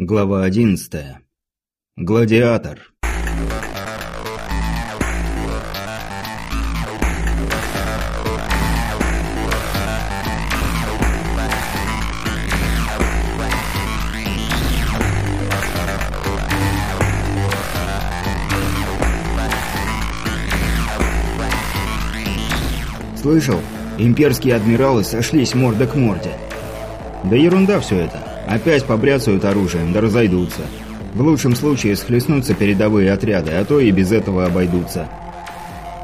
Глава 11. Гладиатор. Слышал? Имперские адмиралы сошлись морда к морде. Да ерунда все это. Опять побряцают оружием, да разойдутся. В лучшем случае схлестнутся передовые отряды, а то и без этого обойдутся.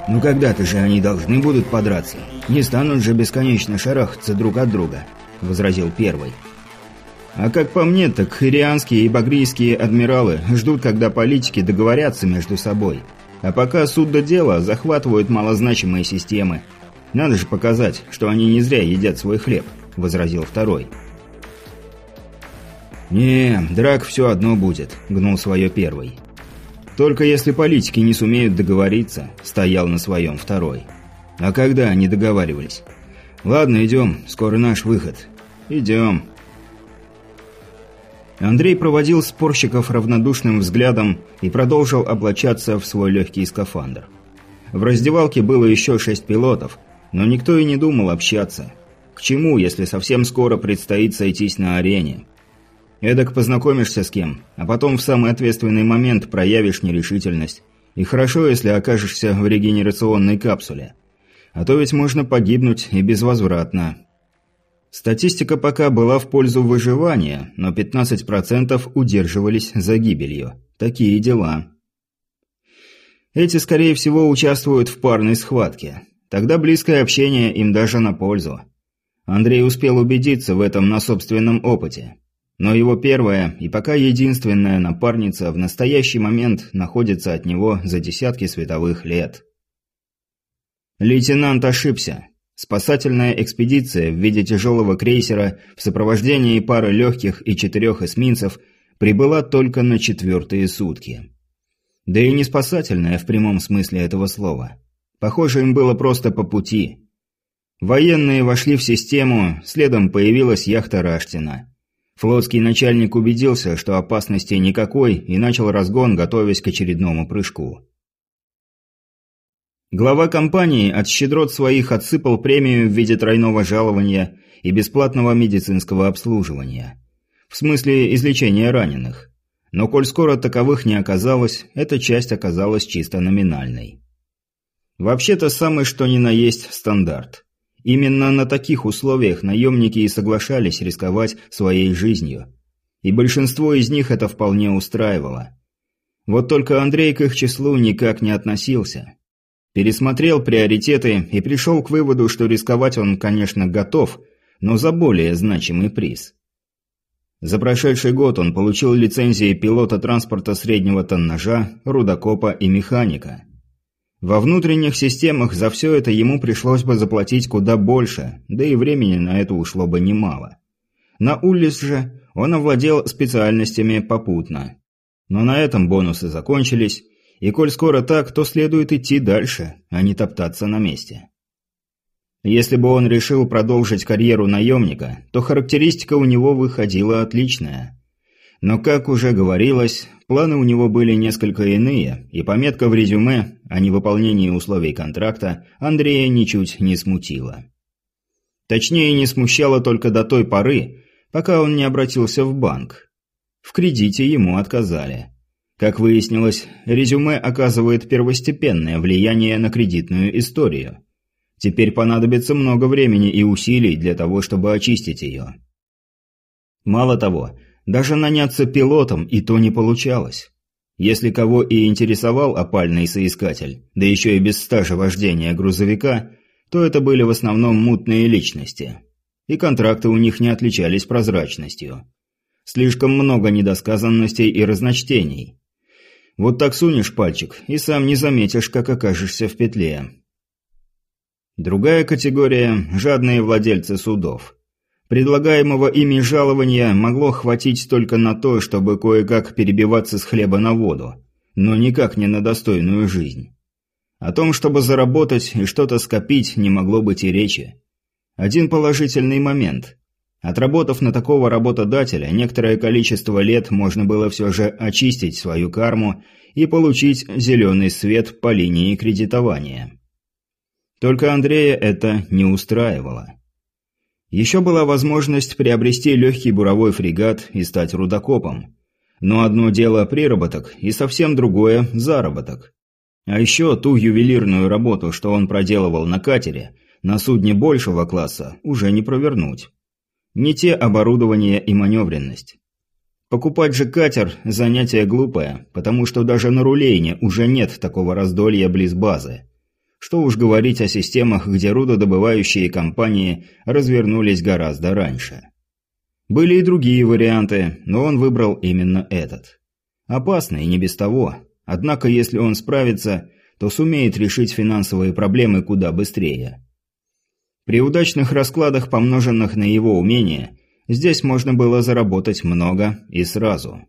«Ну когда-то же они должны будут подраться. Не станут же бесконечно шарахаться друг от друга», — возразил первый. А как по мне, так хирианские и багрийские адмиралы ждут, когда политики договорятся между собой. А пока суд до дела захватывают малозначимые системы. Надо же показать, что они не зря едят свой хлеб, возразил второй. «Не, драк все одно будет», — гнул свое первый. «Только если политики не сумеют договориться», — стоял на своем второй. «А когда они договаривались?» «Ладно, идем, скоро наш выход». «Идем». Андрей проводил спорщиков равнодушным взглядом и продолжил облачаться в свой легкий скафандр. В раздевалке было еще шесть пилотов, но никто и не думал общаться. К чему, если совсем скоро предстоит сойтись на арене? Эдак познакомишься с кем, а потом в самый ответственный момент проявишь нерешительность. И хорошо, если окажешься в регенерационной капсуле. А то ведь можно погибнуть и безвозвратно. Статистика пока была в пользу выживания, но 15% удерживались за гибелью. Такие дела. Эти, скорее всего, участвуют в парной схватке. Тогда близкое общение им даже на пользу. Андрей успел убедиться в этом на собственном опыте. Но его первая и пока единственная напарница в настоящий момент находится от него за десятки световых лет. Лейтенант ошибся. Спасательная экспедиция в виде тяжелого крейсера в сопровождении пары легких и четырех эсминцев прибыла только на четвертые сутки. Да и не спасательная в прямом смысле этого слова. Похоже, им было просто по пути. Военные вошли в систему, следом появилась яхта Раштина. Флотский начальник убедился, что опасности никакой, и начал разгон, готовясь к очередному прыжку. Глава компании от щедрот своих отсыпал премию в виде тройного жалования и бесплатного медицинского обслуживания. В смысле излечения раненых. Но коль скоро таковых не оказалось, эта часть оказалась чисто номинальной. Вообще-то самый что ни на есть стандарт. Именно на таких условиях наемники и соглашались рисковать своей жизнью. И большинство из них это вполне устраивало. Вот только Андрей к их числу никак не относился. Пересмотрел приоритеты и пришел к выводу, что рисковать он, конечно, готов, но за более значимый приз. За прошедший год он получил лицензии пилота транспорта среднего тоннажа, рудокопа и механика – во внутренних системах за все это ему пришлось бы заплатить куда больше, да и времени на это ушло бы немало. На Уллис же он овладел специальностями попутно. Но на этом бонусы закончились, и коль скоро так, то следует идти дальше, а не топтаться на месте. Если бы он решил продолжить карьеру наемника, то характеристика у него выходила отличная. Но, как уже говорилось, планы у него были несколько иные, и пометка в резюме о невыполнении условий контракта Андрея ничуть не смутила. Точнее, не смущало только до той поры, пока он не обратился в банк. В кредите ему отказали. Как выяснилось, резюме оказывает первостепенное влияние на кредитную историю. Теперь понадобится много времени и усилий для того, чтобы очистить ее. Мало того, даже наняться пилотом и то не получалось. Если кого и интересовал опальный соискатель, да еще и без стажа вождения грузовика, то это были в основном мутные личности. И контракты у них не отличались прозрачностью. Слишком много недосказанностей и разночтений. Вот так сунешь пальчик, и сам не заметишь, как окажешься в петле. Другая категория – жадные владельцы судов. Предлагаемого ими жалования могло хватить только на то, чтобы кое-как перебиваться с хлеба на воду, но никак не на достойную жизнь. О том, чтобы заработать и что-то скопить, не могло быть и речи. Один положительный момент. Отработав на такого работодателя, некоторое количество лет можно было все же очистить свою карму и получить зеленый свет по линии кредитования. Только Андрея это не устраивало. Еще была возможность приобрести легкий буровой фрегат и стать рудокопом. Но одно дело приработок и совсем другое – заработок. А еще ту ювелирную работу, что он проделывал на катере, на судне большего класса, уже не провернуть. Не те оборудование и маневренность. Покупать же катер – занятие глупое, потому что даже на рулейне уже нет такого раздолья близ базы. Что уж говорить о системах, где рудодобывающие компании развернулись гораздо раньше. Были и другие варианты, но он выбрал именно этот. Опасный, не без того. Однако, если он справится, то сумеет решить финансовые проблемы куда быстрее. При удачных раскладах, помноженных на его умения, здесь можно было заработать много и сразу.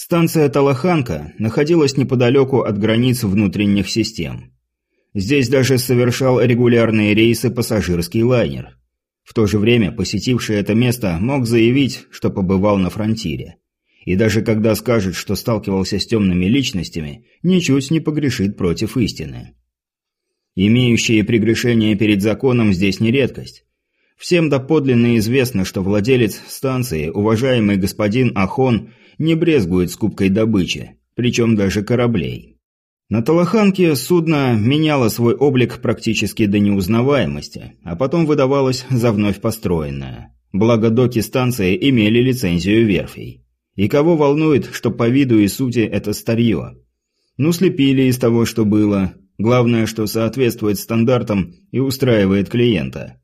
Станция Талаханка находилась неподалеку от границ внутренних систем. Здесь даже совершал регулярные рейсы пассажирский лайнер. В то же время посетивший это место мог заявить, что побывал на фронтире. И даже когда скажет, что сталкивался с темными личностями, ничуть не погрешит против истины. Имеющие прегрешения перед законом здесь не редкость. Всем доподлинно известно, что владелец станции, уважаемый господин Ахон, не брезгует скупкой добычи, причем даже кораблей. На Талаханке судно меняло свой облик практически до неузнаваемости, а потом выдавалось за вновь построенное. Благо доки станции имели лицензию верфей. И кого волнует, что по виду и сути это старье? Ну, слепили из того, что было, Главное, что соответствует стандартам и устраивает клиента.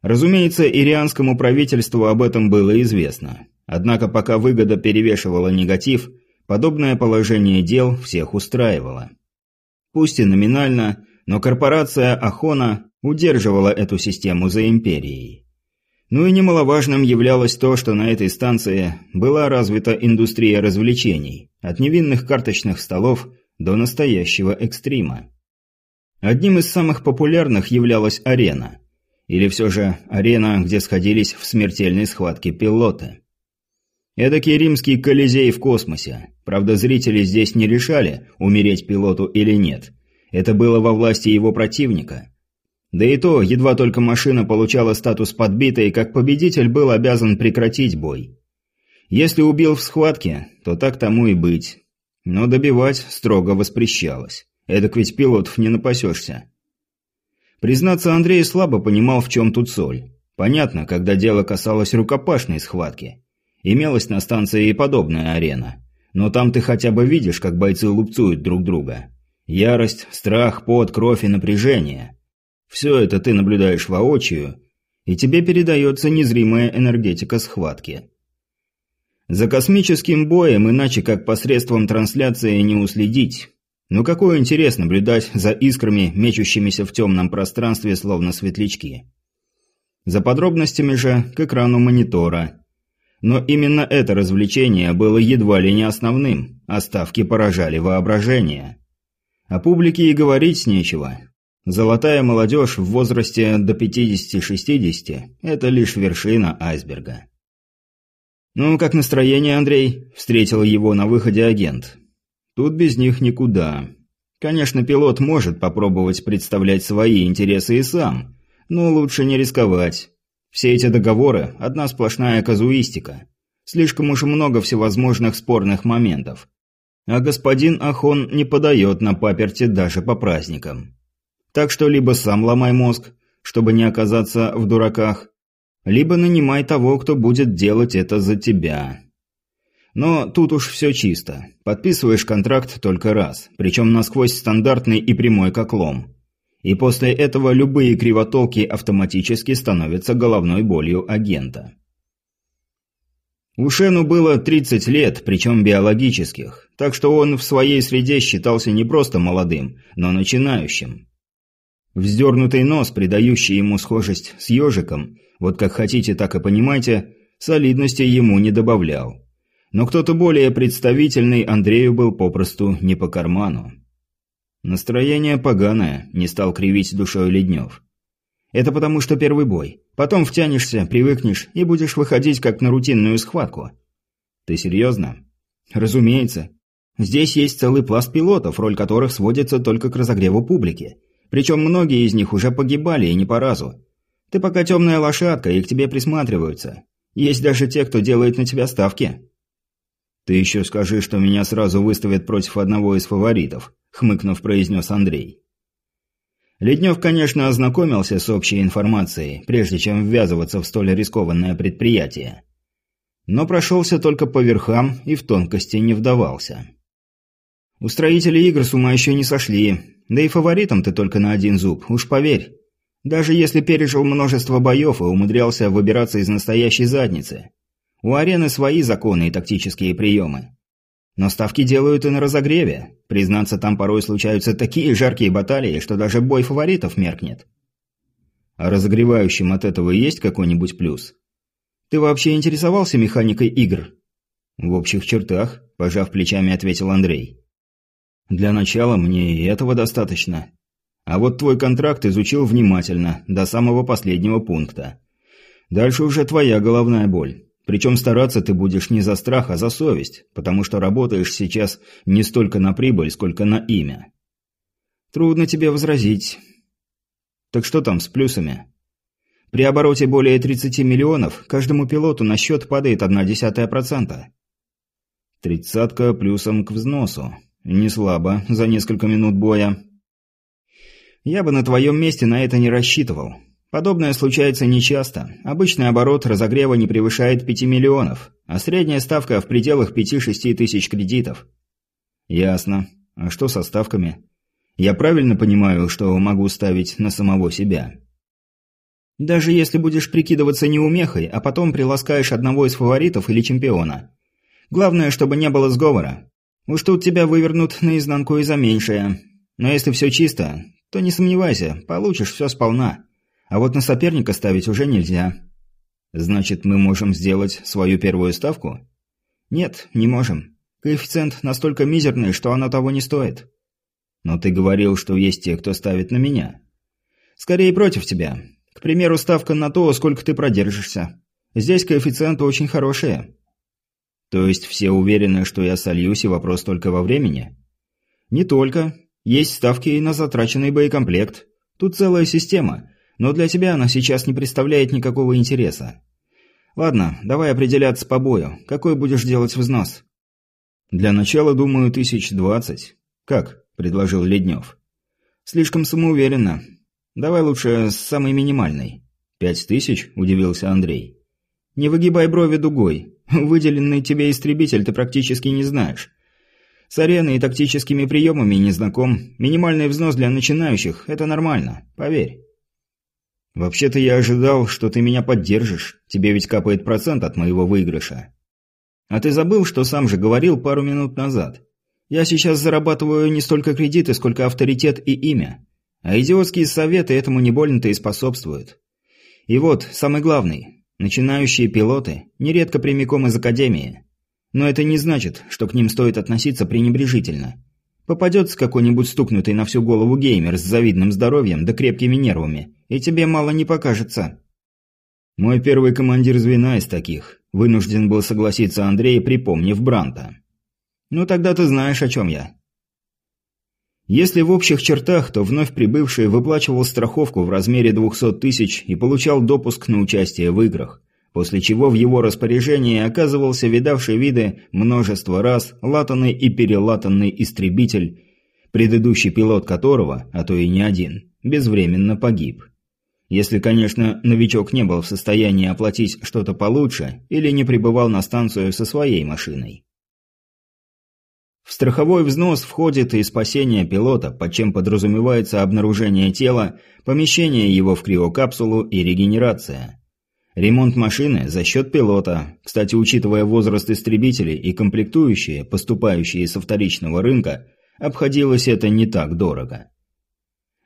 Разумеется, ирианскому правительству об этом было известно. Однако пока выгода перевешивала негатив, подобное положение дел всех устраивало. Пусть и номинально, но корпорация Ахона удерживала эту систему за империей. Ну и немаловажным являлось то, что на этой станции была развита индустрия развлечений, от невинных карточных столов до настоящего экстрима. Одним из самых популярных являлась арена. Или все же арена, где сходились в смертельной схватке пилоты. Эдакий римский колизей в космосе. Правда, зрители здесь не решали, умереть пилоту или нет. Это было во власти его противника. Да и то, едва только машина получала статус подбитой, как победитель был обязан прекратить бой. Если убил в схватке, то так тому и быть. Но добивать строго воспрещалось. Эдак ведь пилотов не напасешься. Признаться, Андрей слабо понимал, в чем тут соль. Понятно, когда дело касалось рукопашной схватки. Имелась на станции и подобная арена. Но там ты хотя бы видишь, как бойцы лупцуют друг друга. Ярость, страх, пот, кровь и напряжение. Все это ты наблюдаешь воочию, и тебе передается незримая энергетика схватки. За космическим боем иначе как посредством трансляции не уследить. Но какой интерес наблюдать за искрами, мечущимися в темном пространстве, словно светлячки. За подробностями же к экрану монитора. Но именно это развлечение было едва ли не основным, а ставки поражали воображение. О публике и говорить нечего. Золотая молодежь в возрасте до 50-60 – это лишь вершина айсберга. «Ну, как настроение, Андрей?» – встретил его на выходе агент. «Тут без них никуда. Конечно, пилот может попробовать представлять свои интересы и сам, но лучше не рисковать. Все эти договоры – одна сплошная казуистика. Слишком уж много всевозможных спорных моментов. А господин Ахон не подает на паперти даже по праздникам. Так что либо сам ломай мозг, чтобы не оказаться в дураках, либо нанимай того, кто будет делать это за тебя. Но тут уж все чисто. Подписываешь контракт только раз, причем насквозь стандартный и прямой как лом. И после этого любые кривотолки автоматически становятся головной болью агента. Ушену было 30 лет, причем биологических, так что он в своей среде считался не просто молодым, но начинающим. Вздернутый нос, придающий ему схожесть с ежиком, вот как хотите, так и понимайте, солидности ему не добавлял. Но кто-то более представительный Андрею был попросту не по карману. Настроение поганое, не стал кривить душой Леднев. Это потому, что первый бой. Потом втянешься, привыкнешь и будешь выходить как на рутинную схватку. Ты серьезно? Разумеется. Здесь есть целый пласт пилотов, роль которых сводится только к разогреву публики. Причем многие из них уже погибали и не по разу. Ты пока темная лошадка, и к тебе присматриваются. Есть даже те, кто делает на тебя ставки. Ты еще скажи, что меня сразу выставят против одного из фаворитов, хмыкнув, произнес Андрей. Леднев, конечно, ознакомился с общей информацией, прежде чем ввязываться в столь рискованное предприятие. Но прошелся только по верхам и в тонкости не вдавался. Устроители игр с ума еще не сошли, да и фаворитом ты только на один зуб, уж поверь. Даже если пережил множество боев и умудрялся выбираться из настоящей задницы. У арены свои законы и тактические приемы. Но ставки делают и на разогреве. Признаться, там порой случаются такие жаркие баталии, что даже бой фаворитов меркнет. А разогревающим от этого есть какой-нибудь плюс? Ты вообще интересовался механикой игр? В общих чертах, пожав плечами, ответил Андрей. Для начала мне и этого достаточно. А вот твой контракт изучил внимательно, до самого последнего пункта. Дальше уже твоя головная боль. Причем стараться ты будешь не за страх, а за совесть, потому что работаешь сейчас не столько на прибыль, сколько на имя. Трудно тебе возразить. Так что там с плюсами? При обороте более 30 миллионов каждому пилоту на счет падает одна десятая процента. Тридцатка плюсом к взносу. Не слабо за несколько минут боя. Я бы на твоем месте на это не рассчитывал. Подобное случается нечасто. Обычный оборот разогрева не превышает 5 миллионов, а средняя ставка в пределах 5-6 тысяч кредитов. Ясно. А что со ставками? Я правильно понимаю, что могу ставить на самого себя? Даже если будешь прикидываться неумехой, а потом приласкаешь одного из фаворитов или чемпиона. Главное, чтобы не было сговора. Уж тут тебя вывернут наизнанку и за меньшее. Но если все чисто, то не сомневайся, получишь все сполна. А вот на соперника ставить уже нельзя. Значит, мы можем сделать свою первую ставку? Нет, не можем. Коэффициент настолько мизерный, что оно того не стоит. Но ты говорил, что есть те, кто ставит на меня. Скорее против тебя. К примеру, ставка на то, сколько ты продержишься. Здесь коэффициенты очень хорошие. То есть все уверены, что я сольюсь, и вопрос только во времени? Не только. Есть ставки и на затраченный боекомплект. Тут целая система, но для тебя она сейчас не представляет никакого интереса. Ладно, давай определяться по бою. Какой будешь делать взнос? Для начала, думаю, тысяч двадцать. Как? предложил Леднев. Слишком самоуверенно. Давай лучше с самой минимальной. Пять тысяч? удивился Андрей. Не выгибай брови дугой. Выделенный тебе истребитель ты практически не знаешь. С ареной и тактическими приемами не знаком. Минимальный взнос для начинающих – это нормально, поверь. Вообще-то я ожидал, что ты меня поддержишь. Тебе ведь капает процент от моего выигрыша. А ты забыл, что сам же говорил пару минут назад. Я сейчас зарабатываю не столько кредиты, сколько авторитет и имя. А идиотские советы этому не больно-то и способствуют. И вот, самый главный. Начинающие пилоты нередко прямиком из академии. Но это не значит, что к ним стоит относиться пренебрежительно. Попадется какой-нибудь стукнутый на всю голову геймер с завидным здоровьем да крепкими нервами, и тебе мало не покажется. Мой первый командир звена из таких. Вынужден был согласиться Андрей, припомнив Бранта. Ну тогда ты знаешь, о чем я. Если в общих чертах, то вновь прибывший выплачивал страховку в размере 200 тысяч и получал допуск на участие в играх после чего в его распоряжении оказывался видавший виды множество раз латанный и перелатанный истребитель, предыдущий пилот которого, а то и не один, безвременно погиб. Если, конечно, новичок не был в состоянии оплатить что-то получше или не прибывал на станцию со своей машиной. В страховой взнос входит и спасение пилота, под чем подразумевается обнаружение тела, помещение его в криокапсулу и регенерация. Ремонт машины за счет пилота. Кстати, учитывая возраст истребителей и комплектующие, поступающие со вторичного рынка, обходилось это не так дорого.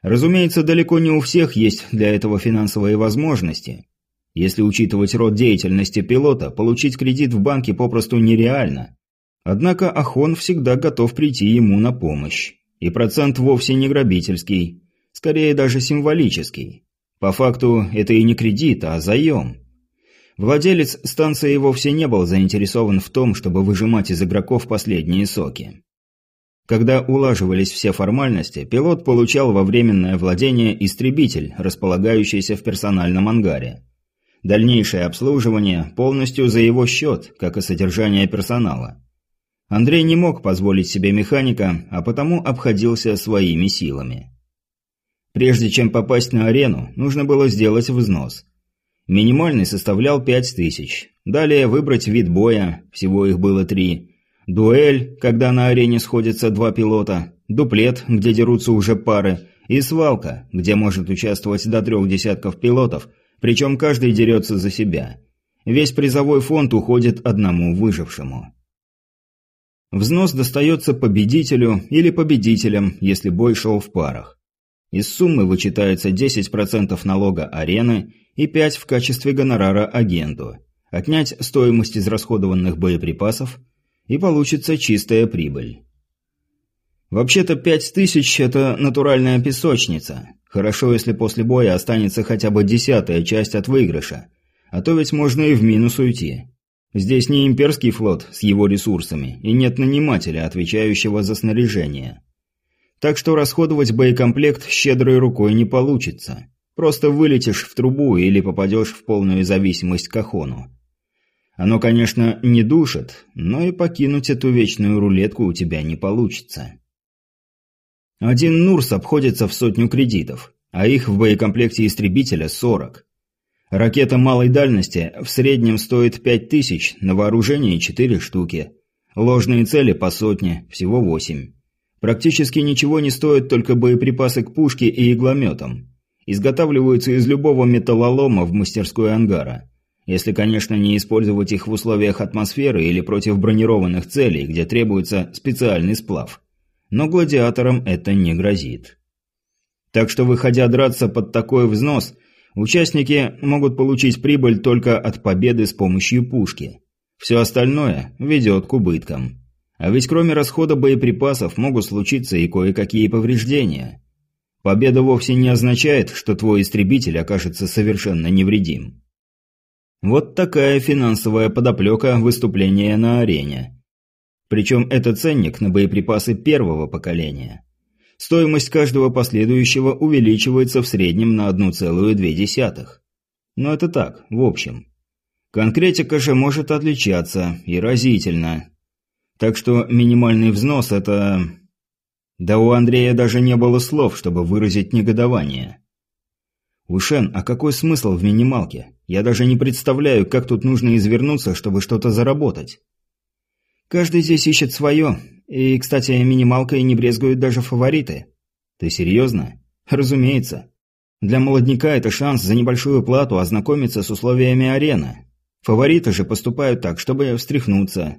Разумеется, далеко не у всех есть для этого финансовые возможности. Если учитывать род деятельности пилота, получить кредит в банке попросту нереально. Однако Ахон всегда готов прийти ему на помощь. И процент вовсе не грабительский, скорее даже символический. По факту это и не кредит, а заем. Владелец станции вовсе не был заинтересован в том, чтобы выжимать из игроков последние соки. Когда улаживались все формальности, пилот получал во временное владение истребитель, располагающийся в персональном ангаре. Дальнейшее обслуживание полностью за его счет, как и содержание персонала. Андрей не мог позволить себе механика, а потому обходился своими силами. Прежде чем попасть на арену, нужно было сделать взнос. Минимальный составлял 5000. Далее выбрать вид боя, всего их было три. Дуэль, когда на арене сходятся два пилота. Дуплет, где дерутся уже пары. И свалка, где может участвовать до трех десятков пилотов, причем каждый дерется за себя. Весь призовой фонд уходит одному выжившему. Взнос достается победителю или победителям, если бой шел в парах. Из суммы вычитается 10% налога арены и 5% в качестве гонорара агенту. Отнять стоимость израсходованных боеприпасов и получится чистая прибыль. Вообще-то 5000 – это натуральная песочница. Хорошо, если после боя останется хотя бы десятая часть от выигрыша. А то ведь можно и в минус уйти. Здесь не имперский флот с его ресурсами, и нет нанимателя, отвечающего за снаряжение. Так что расходовать боекомплект щедрой рукой не получится. Просто вылетишь в трубу или попадешь в полную зависимость к Ахону. Оно, конечно, не душит, но и покинуть эту вечную рулетку у тебя не получится. Один Нурс обходится в сотню кредитов, а их в боекомплекте истребителя 40. Ракета малой дальности в среднем стоит 5000, на вооружении 4 штуки. Ложные цели по сотне, всего 8. Практически ничего не стоят только боеприпасы к пушке и иглометам. Изготавливаются из любого металлолома в мастерской ангара. Если, конечно, не использовать их в условиях атмосферы или против бронированных целей, где требуется специальный сплав. Но гладиаторам это не грозит. Так что, выходя драться под такой взнос – Участники могут получить прибыль только от победы с помощью пушки. Все остальное ведет к убыткам. А ведь кроме расхода боеприпасов могут случиться и кое-какие повреждения. Победа вовсе не означает, что твой истребитель окажется совершенно невредим. Вот такая финансовая подоплека выступления на арене. Причем это ценник на боеприпасы первого поколения стоимость каждого последующего увеличивается в среднем на 1,2. Но это так, в общем. Конкретика же может отличаться, и разительно. Так что минимальный взнос – это... Да у Андрея даже не было слов, чтобы выразить негодование. «Ушен, а какой смысл в минималке? Я даже не представляю, как тут нужно извернуться, чтобы что-то заработать». «Каждый здесь ищет свое. И, кстати, минималкой не брезгуют даже фавориты. Ты серьезно? Разумеется. Для молодняка это шанс за небольшую плату ознакомиться с условиями арены. Фавориты же поступают так, чтобы встряхнуться.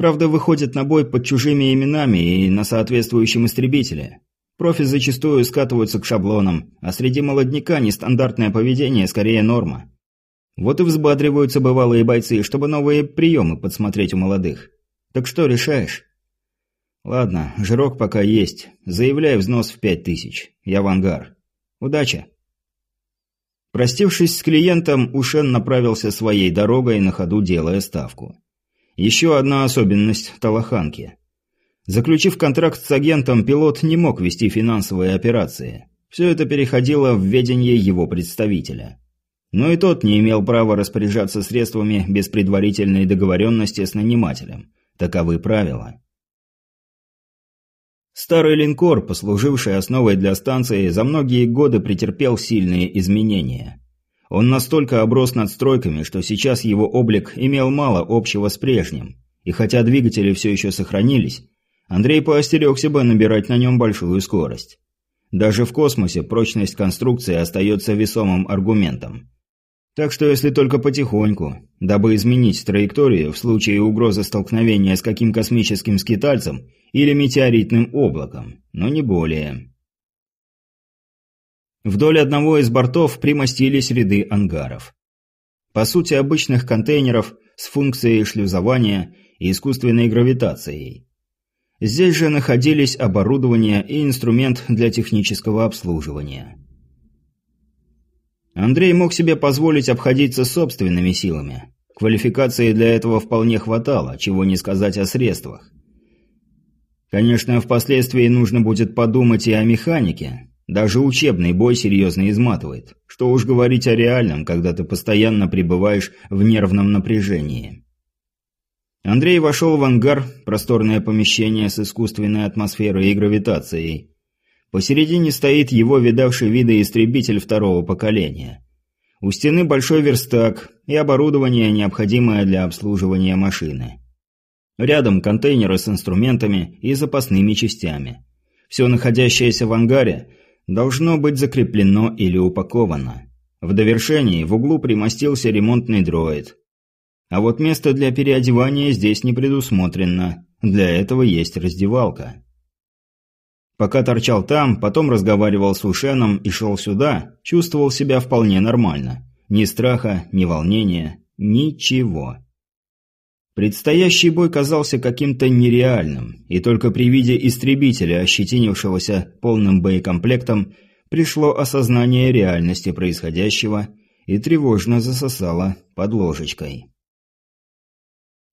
Правда, выходят на бой под чужими именами и на соответствующем истребителе. Профи зачастую скатываются к шаблонам, а среди молодняка нестандартное поведение скорее норма. Вот и взбадриваются бывалые бойцы, чтобы новые приемы подсмотреть у молодых. Так что решаешь? «Ладно, жирок пока есть. Заявляй взнос в пять тысяч. Я в ангар. Удачи!» Простившись с клиентом, Ушен направился своей дорогой, на ходу делая ставку. Еще одна особенность Талаханки. Заключив контракт с агентом, пилот не мог вести финансовые операции. Все это переходило в ведение его представителя. Но и тот не имел права распоряжаться средствами без предварительной договоренности с нанимателем. Таковы правила. Старый линкор, послуживший основой для станции, за многие годы претерпел сильные изменения. Он настолько оброс надстройками, что сейчас его облик имел мало общего с прежним. И хотя двигатели все еще сохранились, Андрей поостерегся бы набирать на нем большую скорость. Даже в космосе прочность конструкции остается весомым аргументом. Так что если только потихоньку, дабы изменить траекторию в случае угрозы столкновения с каким космическим скитальцем или метеоритным облаком, но не более. Вдоль одного из бортов примостились ряды ангаров. По сути, обычных контейнеров с функцией шлюзования и искусственной гравитацией. Здесь же находились оборудование и инструмент для технического обслуживания. Андрей мог себе позволить обходиться собственными силами. Квалификации для этого вполне хватало, чего не сказать о средствах. Конечно, впоследствии нужно будет подумать и о механике. Даже учебный бой серьезно изматывает. Что уж говорить о реальном, когда ты постоянно пребываешь в нервном напряжении. Андрей вошел в ангар, просторное помещение с искусственной атмосферой и гравитацией. Посередине стоит его видавший виды истребитель второго поколения. У стены большой верстак и оборудование, необходимое для обслуживания машины. Рядом контейнеры с инструментами и запасными частями. Все находящееся в ангаре должно быть закреплено или упаковано. В довершении в углу примостился ремонтный дроид. А вот место для переодевания здесь не предусмотрено. Для этого есть раздевалка. Пока торчал там, потом разговаривал с Ушеном и шел сюда, чувствовал себя вполне нормально. Ни страха, ни волнения, ничего. Предстоящий бой казался каким-то нереальным, и только при виде истребителя, ощетинившегося полным боекомплектом, пришло осознание реальности происходящего и тревожно засосало под ложечкой.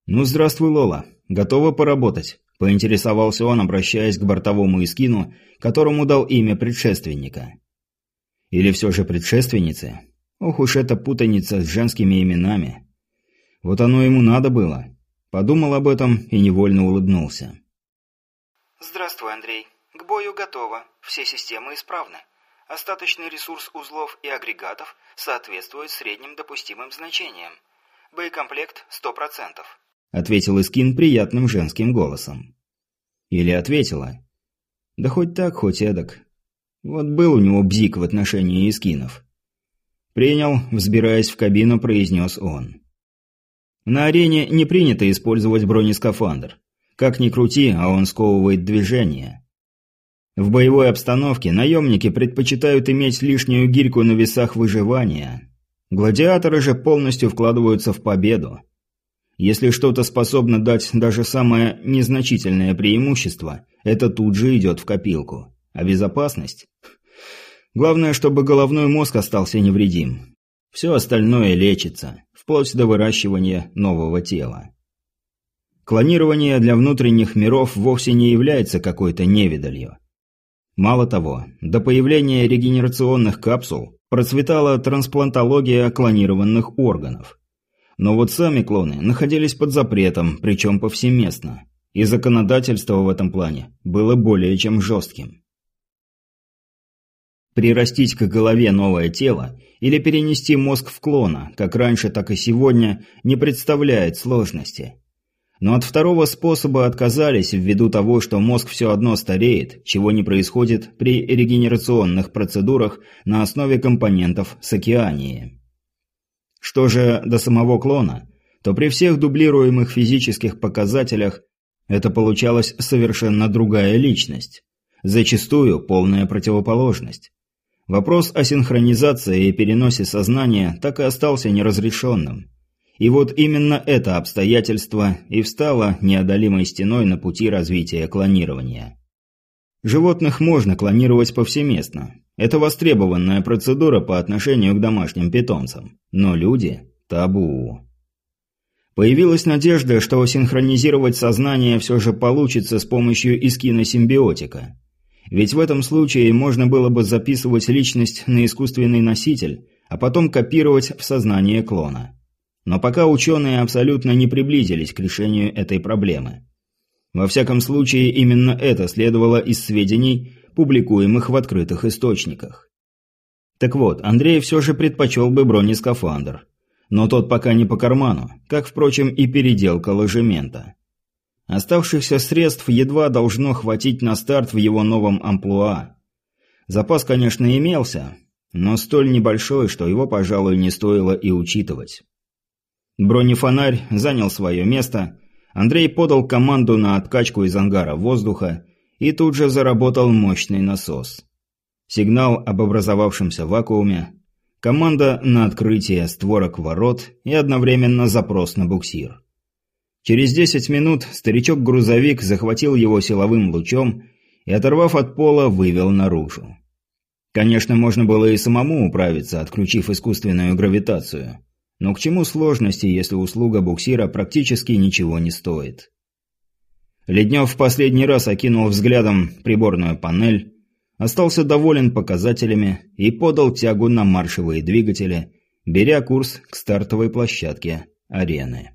«Ну, здравствуй, Лола. Готова поработать?» Поинтересовался он, обращаясь к бортовому искину, которому дал имя предшественника. Или все же предшественницы? Ох уж эта путаница с женскими именами. Вот оно ему надо было. Подумал об этом и невольно улыбнулся. «Здравствуй, Андрей. К бою готово. Все системы исправны. Остаточный ресурс узлов и агрегатов соответствует средним допустимым значениям. Боекомплект 100%. – ответил Искин приятным женским голосом. Или ответила. Да хоть так, хоть эдак. Вот был у него бзик в отношении Искинов. Принял, взбираясь в кабину, произнес он. На арене не принято использовать бронескафандр. Как ни крути, а он сковывает движение. В боевой обстановке наемники предпочитают иметь лишнюю гирьку на весах выживания. Гладиаторы же полностью вкладываются в победу. Если что-то способно дать даже самое незначительное преимущество, это тут же идет в копилку. А безопасность? Главное, чтобы головной мозг остался невредим. Все остальное лечится, вплоть до выращивания нового тела. Клонирование для внутренних миров вовсе не является какой-то невидалью. Мало того, до появления регенерационных капсул процветала трансплантология клонированных органов. Но вот сами клоны находились под запретом, причем повсеместно. И законодательство в этом плане было более чем жестким. Прирастить к голове новое тело или перенести мозг в клона, как раньше, так и сегодня, не представляет сложности. Но от второго способа отказались ввиду того, что мозг все одно стареет, чего не происходит при регенерационных процедурах на основе компонентов с океании. Что же до самого клона, то при всех дублируемых физических показателях это получалась совершенно другая личность. Зачастую полная противоположность. Вопрос о синхронизации и переносе сознания так и остался неразрешенным. И вот именно это обстоятельство и встало неодолимой стеной на пути развития клонирования. Животных можно клонировать повсеместно, это востребованная процедура по отношению к домашним питомцам. Но люди – табу. Появилась надежда, что синхронизировать сознание все же получится с помощью искина-симбиотика. Ведь в этом случае можно было бы записывать личность на искусственный носитель, а потом копировать в сознание клона. Но пока ученые абсолютно не приблизились к решению этой проблемы. Во всяком случае, именно это следовало из сведений, публикуемых в открытых источниках. Так вот, Андрей все же предпочел бы бронескафандр. Но тот пока не по карману, как, впрочем, и переделка ложемента. Оставшихся средств едва должно хватить на старт в его новом амплуа. Запас, конечно, имелся, но столь небольшой, что его, пожалуй, не стоило и учитывать. Бронефонарь занял свое место, Андрей подал команду на откачку из ангара воздуха, и тут же заработал мощный насос. Сигнал об образовавшемся вакууме, команда на открытие створок ворот и одновременно запрос на буксир. Через 10 минут старичок-грузовик захватил его силовым лучом и, оторвав от пола, вывел наружу. Конечно, можно было и самому управиться, отключив искусственную гравитацию. Но к чему сложности, если услуга буксира практически ничего не стоит? Леднев в последний раз окинул взглядом приборную панель, остался доволен показателями и подал тягу на маршевые двигатели, беря курс к стартовой площадке арены.